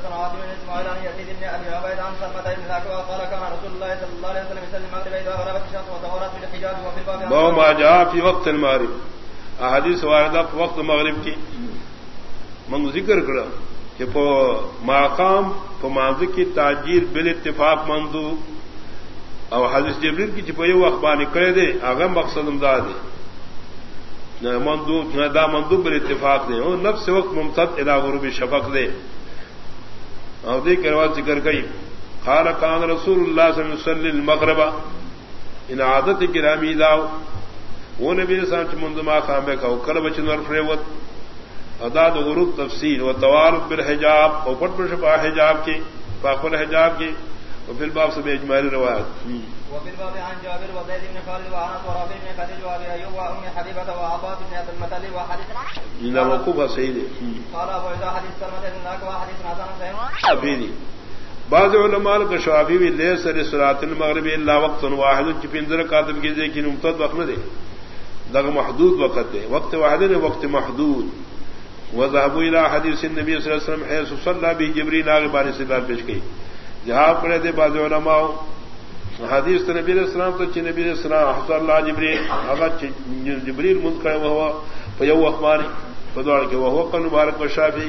حدثنا عاصم بن اسماعيل عن يزيد بن ابي عبيد عن سلمة بن قال كان رسول الله صلى الله عليه وسلم المغرب اذا غربت الشمس وتورت بالحجاز وفي الباب باب ما جاء في وقت المغرب. احاديث واردہ وقت مغرب کی من ذکر کرا کہ پو مقام پو ماضی کی تاجیر بال اتفاق مندو. او حدیث جبریل کی چپیو اخبار کرے دے اغم مقصد امداد دے مندوب دا مندوب بر اتفاق دے او نفس وقت ممتد الى غروب شفق دے اور دے کروا ذکر کئی قال کان رسول اللہ صلی اللہ علیہ وسلم المغربہ ان عادت گرامی داو. وہ نبی صاحب چ مندما خام بے کہو کل بچن ور فریوت ادا د غروب تفصیل و توارد بالحجاب، او پٹ پر شفا حجاب کی پاکل حجاب کی وفي الباب سبع اجمال روایت وفي الباب عن جابر وزيد بن خالد وعنس ورافع بن خديج وابي ايوب وام حبيبه وعطاء بن عبد المطلب وحديث الى وقوف سيد قال ابو اذا حديث سلمة بن اكوا حديث حسن صحيح بعض علماء کا شوابی بھی لے سر صلات المغرب الا وقت واحد چپندر کاتب کی لیکن ممتد وقت نہ دے. لگ محدود وقت دے. وقت واحد نے وقت محدود. وذهبوا الى حديث النبي صلى الله عليه وسلم حيث صلى به جبريل بارے سے پیش کی. جہاں پڑے تھے باز علماء۔ حدیث تو نبی السلام تو چی نبی السلام حضر اللہ جبریل اگر جبریل منت کرے وہ پیو اخباری پدوڑ کے وہ کن مبارک و شافی۔